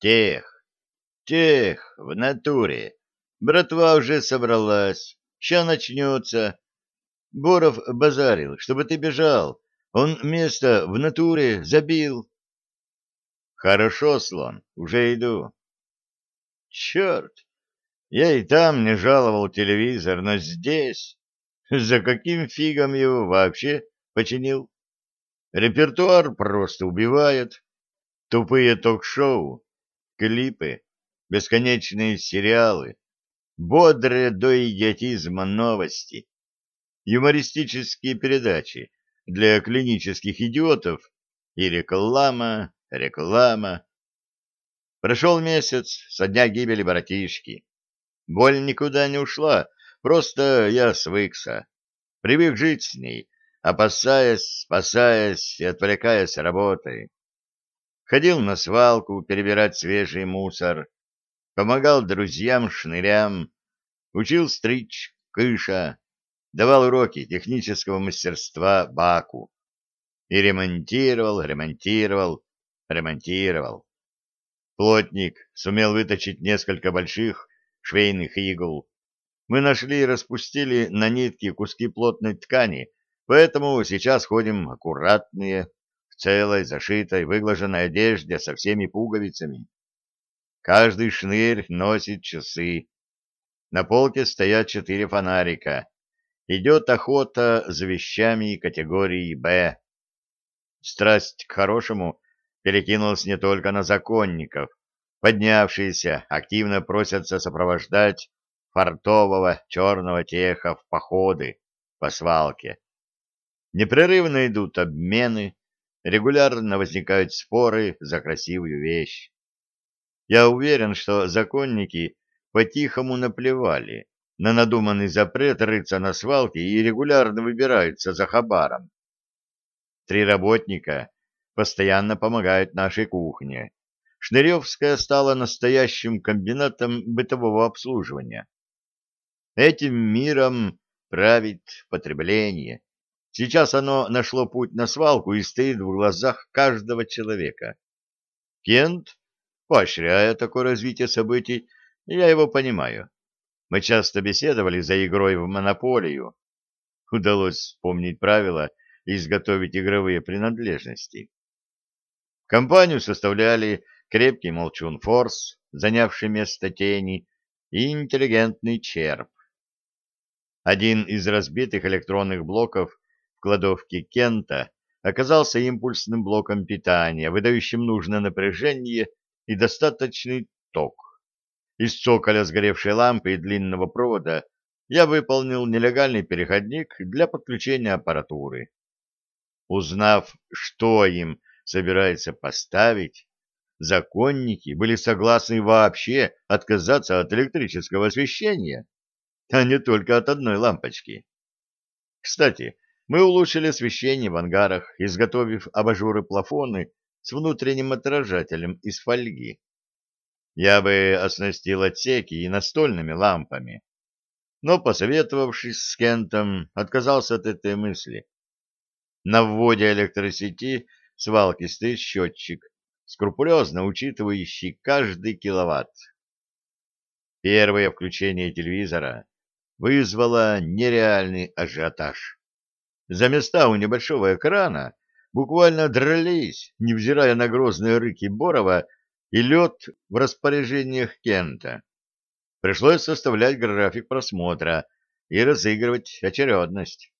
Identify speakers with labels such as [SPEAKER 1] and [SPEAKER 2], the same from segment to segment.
[SPEAKER 1] Тех, тех, в натуре. Братва уже собралась. Ща начнется. Боров базарил, чтобы ты бежал. Он место в натуре забил. Хорошо, слон, уже иду. Черт, я и там не жаловал телевизор, но здесь... За каким фигом его вообще починил? Репертуар просто убивает. Тупые ток-шоу клипы, бесконечные сериалы, бодрые до идиотизма новости, юмористические передачи для клинических идиотов и реклама, реклама. Прошел месяц со дня гибели братишки. Боль никуда не ушла, просто я свыкся. Привык жить с ней, опасаясь, спасаясь и отвлекаясь работой ходил на свалку перебирать свежий мусор, помогал друзьям-шнырям, учил стричь кыша, давал уроки технического мастерства Баку и ремонтировал, ремонтировал, ремонтировал. Плотник сумел выточить несколько больших швейных игл. Мы нашли и распустили на нитки куски плотной ткани, поэтому сейчас ходим аккуратные, целой, зашитой, выглаженной одежде со всеми пуговицами. Каждый шнырь носит часы. На полке стоят четыре фонарика. Идет охота за вещами категории «Б». Страсть к хорошему перекинулась не только на законников. Поднявшиеся активно просятся сопровождать фартового черного теха в походы по свалке. Непрерывно идут обмены, Регулярно возникают споры за красивую вещь. Я уверен, что законники по-тихому наплевали на надуманный запрет рыться на свалке и регулярно выбираются за хабаром. Три работника постоянно помогают нашей кухне. Шныревская стала настоящим комбинатом бытового обслуживания. Этим миром правит потребление, Сейчас оно нашло путь на свалку и стоит в глазах каждого человека. Кент, поощряя такое развитие событий, я его понимаю. Мы часто беседовали за игрой в монополию. Удалось вспомнить правила и изготовить игровые принадлежности. Компанию составляли крепкий молчун Форс, занявший место тени, и интеллигентный черп. Один из разбитых электронных блоков кладовке Кента оказался импульсным блоком питания, выдающим нужное напряжение и достаточный ток. Из цоколя сгоревшей лампы и длинного провода я выполнил нелегальный переходник для подключения аппаратуры. Узнав, что им собирается поставить, законники были согласны вообще отказаться от электрического освещения, а не только от одной лампочки. Кстати, мы улучшили освещение в ангарах, изготовив абажуры-плафоны с внутренним отражателем из фольги. Я бы оснастил отсеки и настольными лампами. Но, посоветовавшись с Кентом, отказался от этой мысли. На вводе электросети свалки стоит счетчик, скрупулезно учитывающий каждый киловатт. Первое включение телевизора вызвало нереальный ажиотаж за места у небольшого экрана буквально дрались, невзирая на грозные рыки Борова и лед в распоряжениях Кента. Пришлось составлять график просмотра и разыгрывать очередность.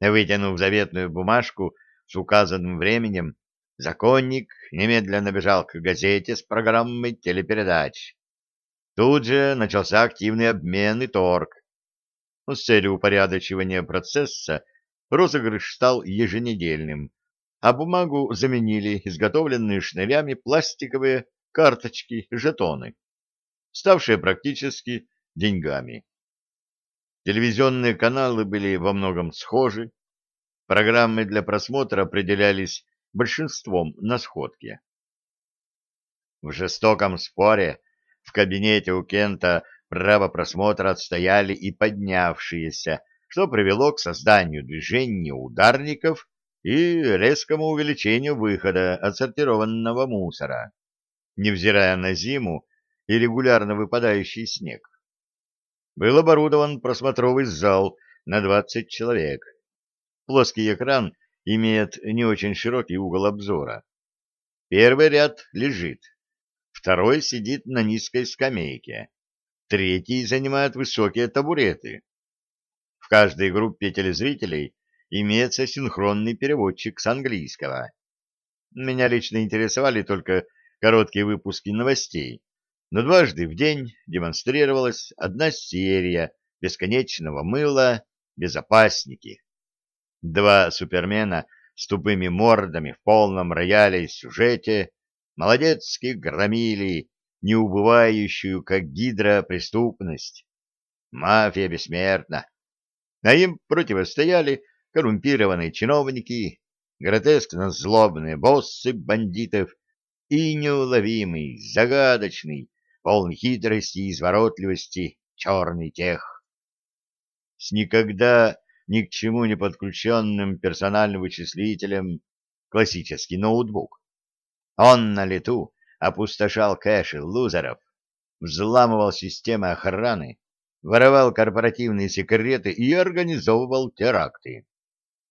[SPEAKER 1] Вытянув заветную бумажку с указанным временем, законник немедленно бежал к газете с программой телепередач. Тут же начался активный обмен и торг. С целью упорядочивания процесса Розыгрыш стал еженедельным, а бумагу заменили изготовленные шнырями пластиковые карточки-жетоны, ставшие практически деньгами. Телевизионные каналы были во многом схожи, программы для просмотра определялись большинством на сходке. В жестоком споре в кабинете у Кента право просмотра отстояли и поднявшиеся, что привело к созданию движения ударников и резкому увеличению выхода отсортированного мусора, невзирая на зиму и регулярно выпадающий снег. Был оборудован просмотровый зал на 20 человек. Плоский экран имеет не очень широкий угол обзора. Первый ряд лежит, второй сидит на низкой скамейке, третий занимает высокие табуреты каждой группе телезрителей имеется синхронный переводчик с английского. Меня лично интересовали только короткие выпуски новостей, но дважды в день демонстрировалась одна серия бесконечного мыла «Безопасники». Два супермена с тупыми мордами в полном рояле и сюжете молодецки громили неубывающую, как гидра, преступность. Мафия бессмертна а им противостояли коррумпированные чиновники, гротескно-злобные боссы бандитов и неуловимый, загадочный, полный хитрости и изворотливости черный тех. С никогда ни к чему не подключенным персональным вычислителем классический ноутбук. Он на лету опустошал кэши лузеров, взламывал системы охраны, воровал корпоративные секреты и организовывал теракты.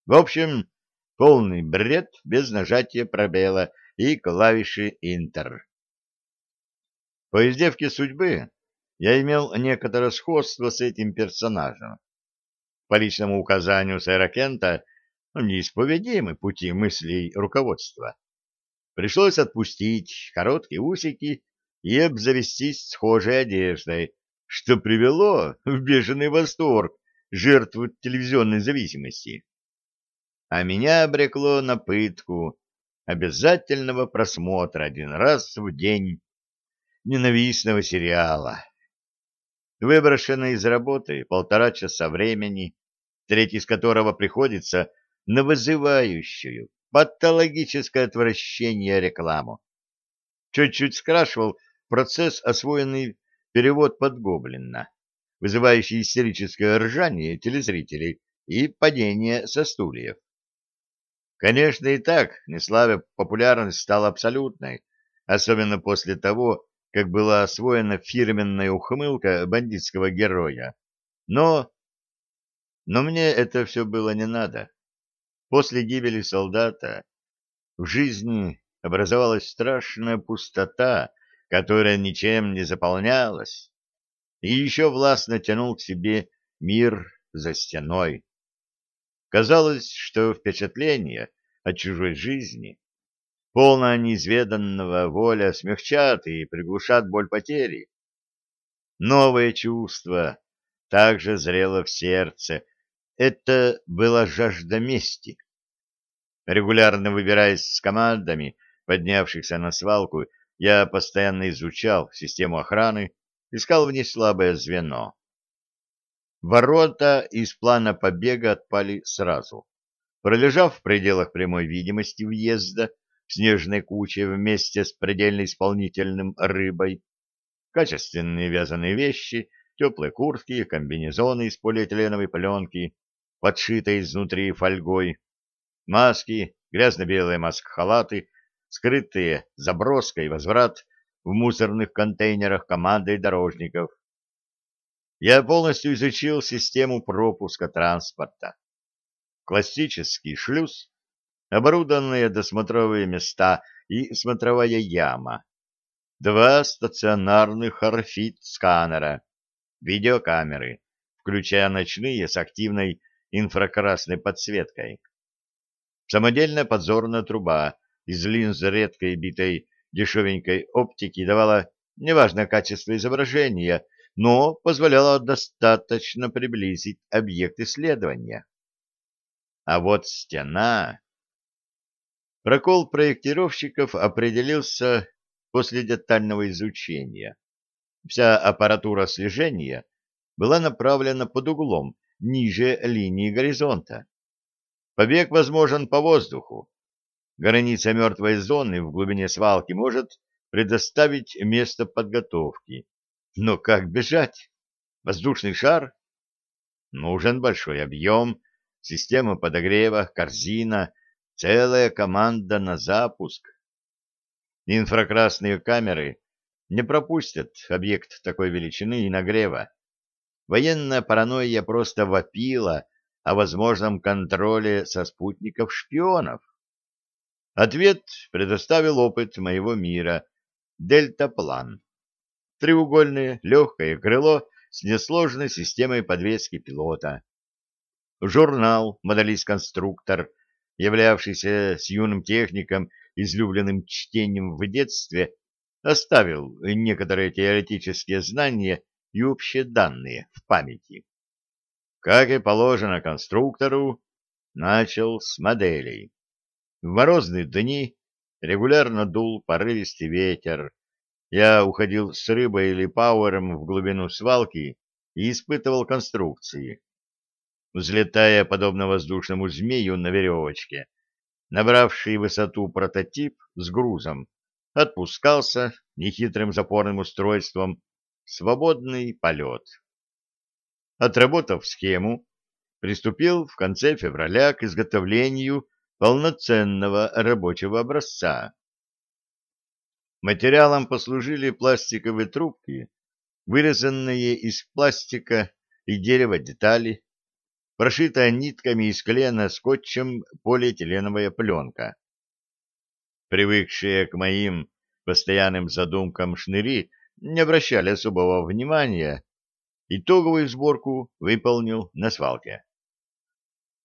[SPEAKER 1] В общем, полный бред без нажатия пробела и клавиши «Интер». По издевке судьбы я имел некоторое сходство с этим персонажем. По личному указанию сэра Кента ну, неисповедимы пути мыслей руководства. Пришлось отпустить короткие усики и обзавестись схожей одеждой, что привело в бешеный восторг жертву телевизионной зависимости. А меня обрекло на пытку обязательного просмотра один раз в день ненавистного сериала. Выброшена из работы полтора часа времени, треть из которого приходится на вызывающую, патологическое отвращение рекламу. Чуть-чуть скрашивал процесс, освоенный перевод под подгоблина, вызывающий истерическое ржание телезрителей и падение со стульев. Конечно, и так Неславе популярность стала абсолютной, особенно после того, как была освоена фирменная ухмылка бандитского героя. Но... Но мне это все было не надо. После гибели солдата в жизни образовалась страшная пустота, которая ничем не заполнялась, и еще властно тянул к себе мир за стеной. Казалось, что впечатления от чужой жизни, полная неизведанного воля смягчат и приглушат боль потери. Новое чувство также зрело в сердце. Это была жажда мести. Регулярно выбираясь с командами, поднявшихся на свалку я постоянно изучал систему охраны, искал в ней слабое звено. Ворота из плана побега отпали сразу. Пролежав в пределах прямой видимости въезда в снежной куче вместе с предельно исполнительным рыбой, качественные вязаные вещи, теплые куртки, комбинезоны из полиэтиленовой пленки, подшитые изнутри фольгой, маски, грязно-белые маск-халаты — скрытые заброска и возврат в мусорных контейнерах командой дорожников. Я полностью изучил систему пропуска транспорта. Классический шлюз, оборудованные досмотровые места и смотровая яма, два стационарных орфит-сканера, видеокамеры, включая ночные с активной инфракрасной подсветкой, самодельная подзорная труба, из линз редкой битой дешевенькой оптики давала неважное качество изображения, но позволяла достаточно приблизить объект исследования. А вот стена... Прокол проектировщиков определился после детального изучения. Вся аппаратура слежения была направлена под углом ниже линии горизонта. Побег возможен по воздуху, Граница мертвой зоны в глубине свалки может предоставить место подготовки. Но как бежать? Воздушный шар? Нужен большой объем, система подогрева, корзина, целая команда на запуск. Инфракрасные камеры не пропустят объект такой величины и нагрева. Военная паранойя просто вопила о возможном контроле со спутников шпионов. Ответ предоставил опыт моего мира — дельтаплан. Треугольное легкое крыло с несложной системой подвески пилота. Журнал «Модалист-конструктор», являвшийся с юным техником излюбленным чтением в детстве, оставил некоторые теоретические знания и общие данные в памяти. Как и положено конструктору, начал с моделей. В морозные дни регулярно дул порывистый ветер. Я уходил с рыбой или пауэром в глубину свалки и испытывал конструкции. Взлетая подобно воздушному змею на веревочке, набравший высоту прототип с грузом, отпускался нехитрым запорным устройством свободный полет. Отработав схему, приступил в конце февраля к изготовлению полноценного рабочего образца. Материалом послужили пластиковые трубки, вырезанные из пластика и дерева детали, прошитая нитками из клена скотчем полиэтиленовая пленка. Привыкшие к моим постоянным задумкам шныри не обращали особого внимания, итоговую сборку выполнил на свалке.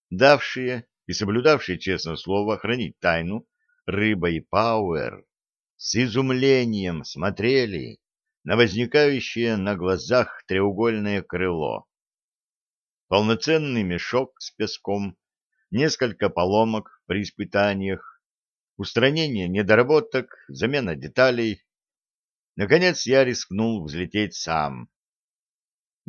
[SPEAKER 1] Давшие и соблюдавший честное слово хранить тайну, Рыба и Пауэр с изумлением смотрели на возникающее на глазах треугольное крыло. Полноценный мешок с песком, несколько поломок при испытаниях, устранение недоработок, замена деталей. Наконец я рискнул взлететь сам.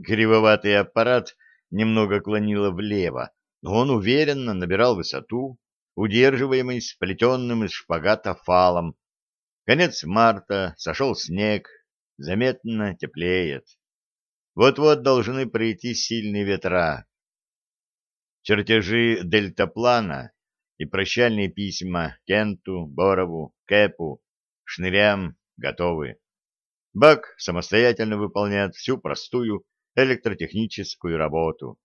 [SPEAKER 1] Кривоватый аппарат немного клонило влево, он уверенно набирал высоту, удерживаемый сплетенным из шпагата фалом. Конец марта, сошел снег, заметно теплеет. Вот-вот должны прийти сильные ветра. Чертежи дельтаплана и прощальные письма Кенту, Борову, Кэпу, Шнырям готовы. Бак самостоятельно выполняет всю простую электротехническую работу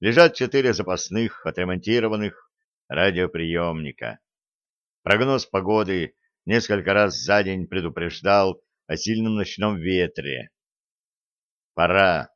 [SPEAKER 1] лежат четыре запасных, отремонтированных радиоприемника. Прогноз погоды несколько раз за день предупреждал о сильном ночном ветре. Пора